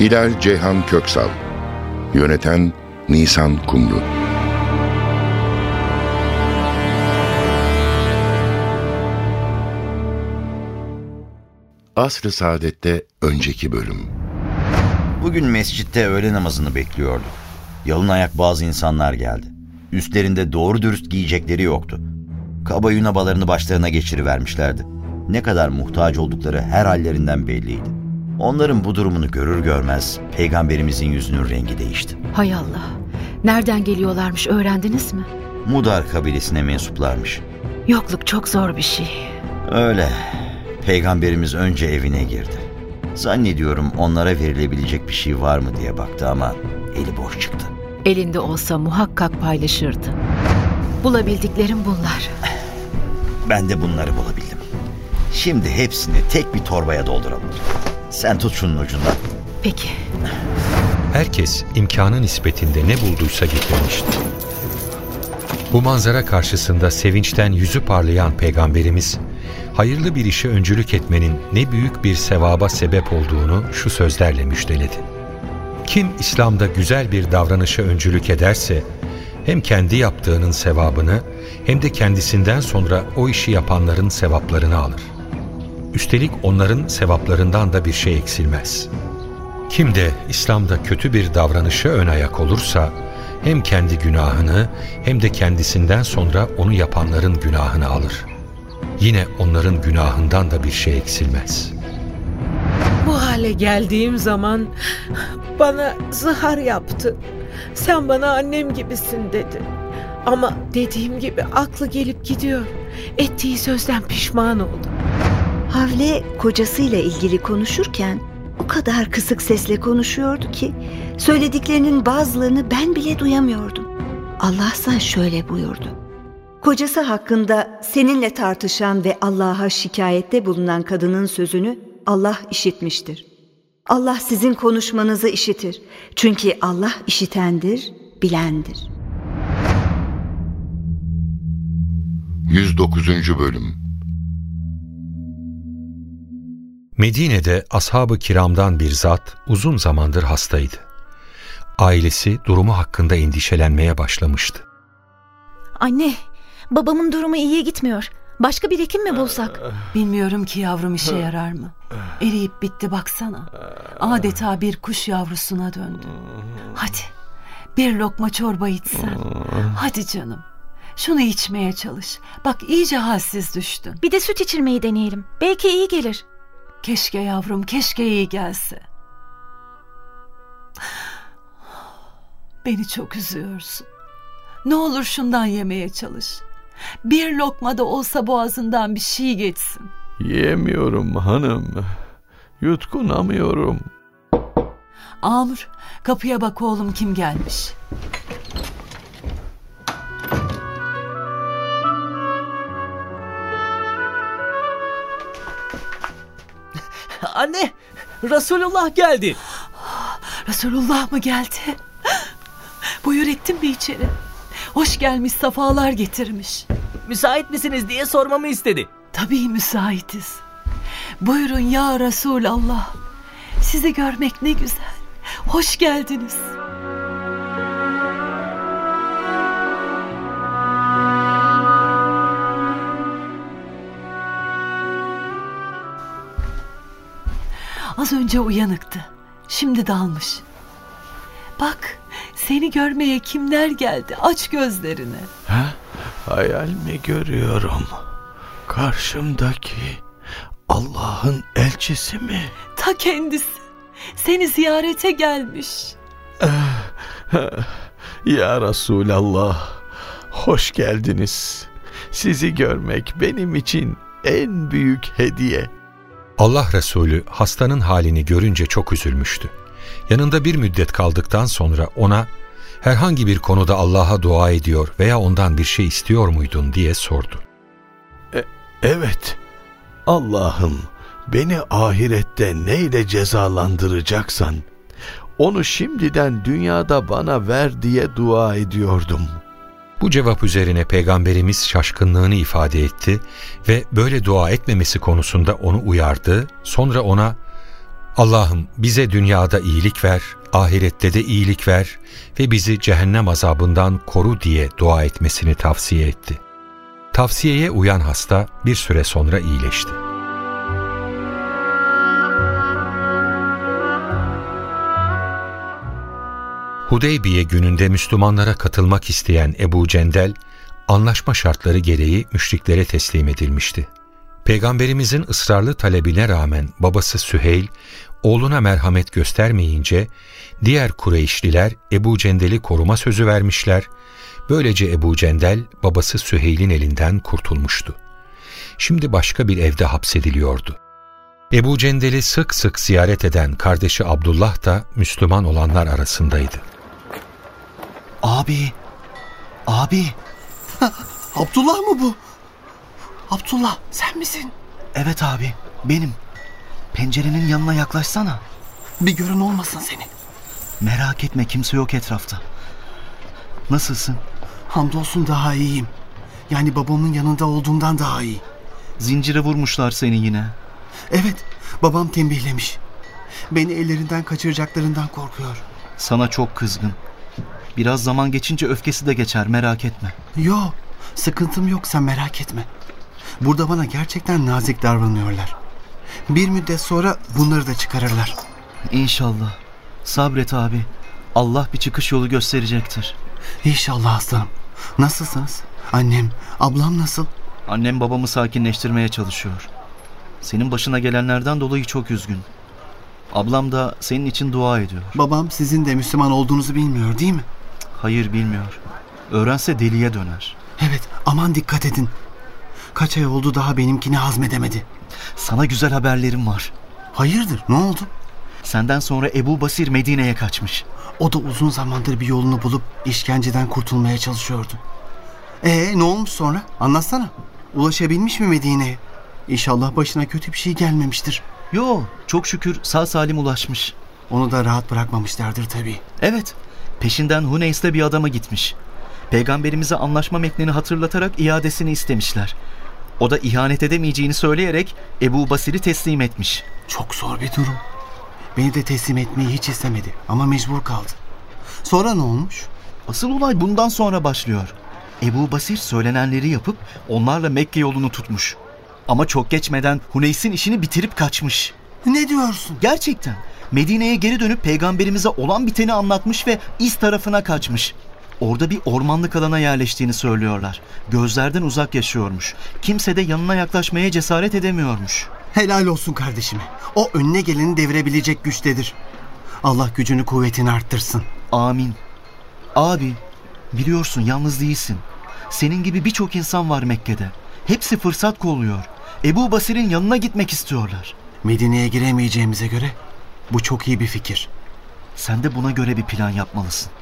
Hilal Ceyhan Köksal Yöneten Nisan Kumru Asr-ı Saadet'te önceki bölüm Bugün mescitte öğle namazını bekliyordu. Yalın ayak bazı insanlar geldi. Üstlerinde doğru dürüst giyecekleri yoktu. Kaba yunabalarını başlarına geçirivermişlerdi. Ne kadar muhtaç oldukları her hallerinden belliydi. Onların bu durumunu görür görmez peygamberimizin yüzünün rengi değişti. Hay Allah. Nereden geliyorlarmış öğrendiniz mi? Mudar kabilesine mensuplarmış. Yokluk çok zor bir şey. Öyle. Peygamberimiz önce evine girdi. Zannediyorum onlara verilebilecek bir şey var mı diye baktı ama eli boş çıktı. Elinde olsa muhakkak paylaşırdı. Bulabildiklerim bunlar. Ben de bunları bulabildim. Şimdi hepsini tek bir torbaya dolduralım. Sen tut şunun ucundan. Peki. Herkes imkanı nispetinde ne bulduysa getirmişti. Bu manzara karşısında sevinçten yüzü parlayan peygamberimiz, hayırlı bir işe öncülük etmenin ne büyük bir sevaba sebep olduğunu şu sözlerle müjdeledi. Kim İslam'da güzel bir davranışa öncülük ederse, hem kendi yaptığının sevabını hem de kendisinden sonra o işi yapanların sevaplarını alır. Üstelik onların sevaplarından da bir şey eksilmez. Kim de İslam'da kötü bir davranışa ön ayak olursa, hem kendi günahını hem de kendisinden sonra onu yapanların günahını alır. Yine onların günahından da bir şey eksilmez. Bu hale geldiğim zaman bana zihar yaptı. Sen bana annem gibisin dedi. Ama dediğim gibi aklı gelip gidiyor. Ettiği sözden pişman oldu. Havle kocasıyla ilgili konuşurken o kadar kısık sesle konuşuyordu ki söylediklerinin bazılarını ben bile duyamıyordum. Allahsa şöyle buyurdu. Kocası hakkında seninle tartışan ve Allah'a şikayette bulunan kadının sözünü Allah işitmiştir. Allah sizin konuşmanızı işitir. Çünkü Allah işitendir, bilendir. 109. Bölüm Medine'de ashab-ı kiramdan bir zat uzun zamandır hastaydı. Ailesi durumu hakkında endişelenmeye başlamıştı. Anne, babamın durumu iyiye gitmiyor. Başka bir hekim mi bulsak? Bilmiyorum ki yavrum işe yarar mı? Eriyip bitti baksana. Adeta bir kuş yavrusuna döndü. Hadi bir lokma çorba içsen. Hadi canım. Şunu içmeye çalış. Bak iyice halsiz düştün. Bir de süt içirmeyi deneyelim. Belki iyi gelir. Keşke yavrum, keşke iyi gelse. Beni çok üzüyorsun. Ne olur şundan yemeye çalış. Bir lokma da olsa boğazından bir şey geçsin. Yemiyorum hanım. Yutkunamıyorum. Amr, kapıya bak oğlum kim gelmiş. Anne, Resulullah geldi. Resulullah mı geldi? Buyur ettin mi içeri? Hoş gelmiş, safalar getirmiş. Müsait misiniz diye sormamı istedi. Tabii müsaitiz. Buyurun ya Resulallah. Sizi görmek ne güzel. Hoş geldiniz. Az önce uyanıktı. Şimdi dalmış. Bak seni görmeye kimler geldi aç gözlerini. Ha? Hayal mi görüyorum? Karşımdaki Allah'ın elçisi mi? Ta kendisi. Seni ziyarete gelmiş. Ya Resulallah, hoş geldiniz. Sizi görmek benim için en büyük hediye. Allah Resulü hastanın halini görünce çok üzülmüştü. Yanında bir müddet kaldıktan sonra ona herhangi bir konuda Allah'a dua ediyor veya ondan bir şey istiyor muydun diye sordu. E, evet. Allah'ım beni ahirette neyle cezalandıracaksan onu şimdiden dünyada bana ver diye dua ediyordum. Bu cevap üzerine peygamberimiz şaşkınlığını ifade etti ve böyle dua etmemesi konusunda onu uyardı. Sonra ona Allah'ım bize dünyada iyilik ver, ahirette de iyilik ver ve bizi cehennem azabından koru diye dua etmesini tavsiye etti. Tavsiyeye uyan hasta bir süre sonra iyileşti. Hudeybiye gününde Müslümanlara katılmak isteyen Ebu Cendel, anlaşma şartları gereği müşriklere teslim edilmişti. Peygamberimizin ısrarlı talebine rağmen babası Süheyl, oğluna merhamet göstermeyince diğer Kureyşliler Ebu Cendel'i koruma sözü vermişler. Böylece Ebu Cendel babası Süheyl'in elinden kurtulmuştu. Şimdi başka bir evde hapsediliyordu. Ebu Cendel'i sık sık ziyaret eden kardeşi Abdullah da Müslüman olanlar arasındaydı. Abi, abi. Abdullah mı bu? Abdullah sen misin? Evet abi, benim. Pencerenin yanına yaklaşsana. Bir görün olmasın seni. Merak etme kimse yok etrafta. Nasılsın? Hamdolsun daha iyiyim. Yani babamın yanında olduğumdan daha iyi. Zincire vurmuşlar seni yine. Evet, babam tembihlemiş. Beni ellerinden kaçıracaklarından korkuyor. Sana çok kızgın. Biraz zaman geçince öfkesi de geçer merak etme. Yo, sıkıntım yok sen merak etme. Burada bana gerçekten nazik davranıyorlar. Bir müddet sonra bunları da çıkarırlar. İnşallah. Sabret abi. Allah bir çıkış yolu gösterecektir. İnşallah aslanım. Nasılsınız? Annem, ablam nasıl? Annem babamı sakinleştirmeye çalışıyor. Senin başına gelenlerden dolayı çok üzgün. Ablam da senin için dua ediyor. Babam sizin de Müslüman olduğunuzu bilmiyor değil mi? Hayır bilmiyor. Öğrense deliye döner. Evet aman dikkat edin. Kaç ay oldu daha benimkini hazmedemedi. Sana güzel haberlerim var. Hayırdır ne oldu? Senden sonra Ebu Basir Medine'ye kaçmış. O da uzun zamandır bir yolunu bulup işkenceden kurtulmaya çalışıyordu. Ee ne olmuş sonra? Anlatsana. Ulaşabilmiş mi Medine'ye? İnşallah başına kötü bir şey gelmemiştir. Yo, çok şükür sağ salim ulaşmış. Onu da rahat bırakmamışlardır tabii. Evet, peşinden Huneys'te bir adama gitmiş. Peygamberimize anlaşma metnini hatırlatarak iadesini istemişler. O da ihanet edemeyeceğini söyleyerek Ebu Basir'i teslim etmiş. Çok zor bir durum. Beni de teslim etmeyi hiç istemedi ama mecbur kaldı. Sonra ne olmuş? Asıl olay bundan sonra başlıyor. Ebu Basir söylenenleri yapıp onlarla Mekke yolunu tutmuş. Ama çok geçmeden Huneys'in işini bitirip kaçmış. Ne diyorsun? Gerçekten. Medine'ye geri dönüp peygamberimize olan biteni anlatmış ve İz tarafına kaçmış. Orada bir ormanlık alana yerleştiğini söylüyorlar. Gözlerden uzak yaşıyormuş. Kimse de yanına yaklaşmaya cesaret edemiyormuş. Helal olsun kardeşime. O önüne geleni devirebilecek güçtedir. Allah gücünü kuvvetini arttırsın. Amin. Abi, biliyorsun yalnız değilsin. Senin gibi birçok insan var Mekke'de. Hepsi fırsat kolluyor. Ebu Basir'in yanına gitmek istiyorlar. Medine'ye giremeyeceğimize göre bu çok iyi bir fikir. Sen de buna göre bir plan yapmalısın.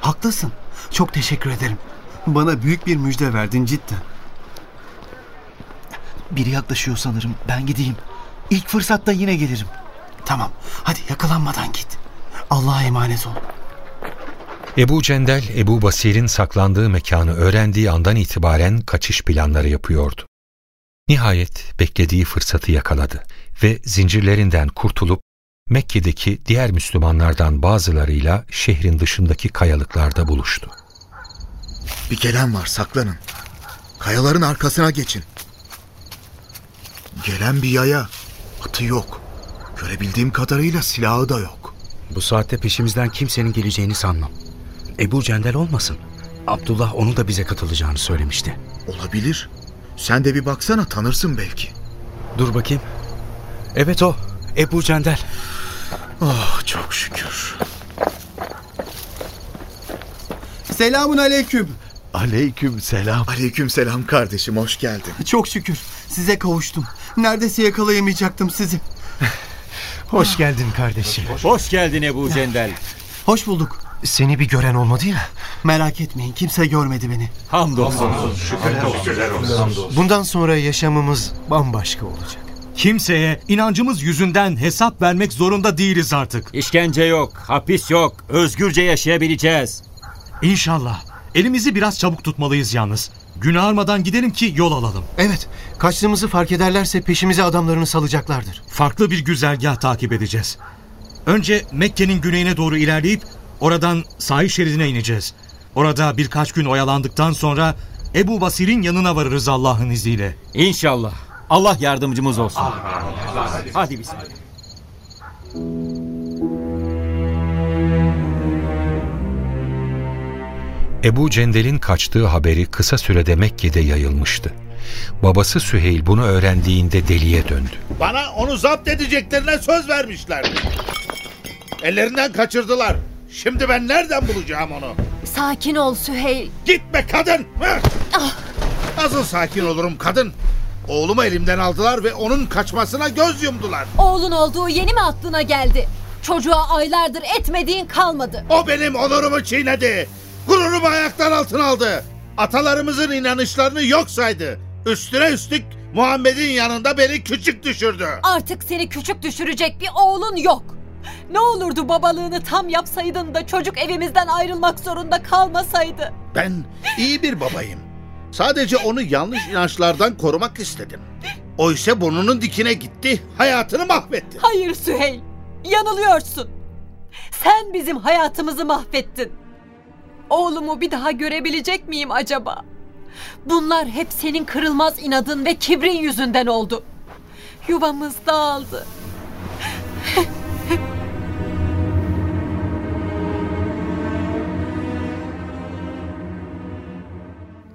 Haklısın. Çok teşekkür ederim. Bana büyük bir müjde verdin cidden. Biri yaklaşıyor sanırım. Ben gideyim. İlk fırsatta yine gelirim. Tamam. Hadi yakalanmadan git. Allah'a emanet ol. Ebu Cendel, Ebu Basir'in saklandığı mekanı öğrendiği andan itibaren kaçış planları yapıyordu. Nihayet beklediği fırsatı yakaladı ve zincirlerinden kurtulup Mekke'deki diğer Müslümanlardan bazılarıyla şehrin dışındaki kayalıklarda buluştu. Bir gelen var saklanın. Kayaların arkasına geçin. Gelen bir yaya. Atı yok. Görebildiğim kadarıyla silahı da yok. Bu saatte peşimizden kimsenin geleceğini sanmam. Ebu Cendel olmasın. Abdullah onu da bize katılacağını söylemişti. Olabilir. Sen de bir baksana tanırsın belki. Dur bakayım. Evet o. Ebu Cendel. Oh çok şükür. Selamun aleyküm. Aleyküm selam. Aleyküm selam kardeşim hoş geldin. Çok şükür size kavuştum. Neredeyse yakalayamayacaktım sizi. Hoş geldin kardeşim. Hoş geldin Ebu Cendel. Hoş bulduk. Seni bir gören olmadı ya. Merak etmeyin kimse görmedi beni. Hamdolsun. Bundan sonra yaşamımız bambaşka olacak. Kimseye inancımız yüzünden hesap vermek zorunda değiliz artık. İşkence yok, hapis yok. Özgürce yaşayabileceğiz. İnşallah. Elimizi biraz çabuk tutmalıyız yalnız. Gün ağarmadan gidelim ki yol alalım. Evet, kaçtığımızı fark ederlerse peşimize adamlarını salacaklardır. Farklı bir güzergah takip edeceğiz. Önce Mekke'nin güneyine doğru ilerleyip oradan sahil şeridine ineceğiz. Orada birkaç gün oyalandıktan sonra Ebu Basir'in yanına varırız Allah'ın izniyle. İnşallah. Allah yardımcımız olsun. Hadi bismillah. Ebu Cendel'in kaçtığı haberi kısa sürede Mekke'de yayılmıştı. Babası Süheyl bunu öğrendiğinde deliye döndü. Bana onu zapt edeceklerine söz vermişlerdi. Ellerinden kaçırdılar. Şimdi ben nereden bulacağım onu? Sakin ol Süheyl. Gitme kadın! Ah. Nasıl sakin olurum kadın? Oğlumu elimden aldılar ve onun kaçmasına göz yumdular. Oğlun olduğu yeni mi aklına geldi? Çocuğa aylardır etmediğin kalmadı. O benim onurumu çiğnedi. Gururumu ayaklar altına aldı. Atalarımızın inanışlarını yok saydı. Üstüne üstlük Muhammed'in yanında beni küçük düşürdü. Artık seni küçük düşürecek bir oğlun yok. Ne olurdu babalığını tam yapsaydın da çocuk evimizden ayrılmak zorunda kalmasaydı. Ben iyi bir babayım. Sadece onu yanlış inançlardan korumak istedim. O ise burnunun dikine gitti, hayatını mahvetti. Hayır Süheyl, yanılıyorsun. Sen bizim hayatımızı mahvettin. Oğlumu bir daha görebilecek miyim acaba? Bunlar hep senin kırılmaz inadın ve kibrin yüzünden oldu. Yuvamız dağıldı.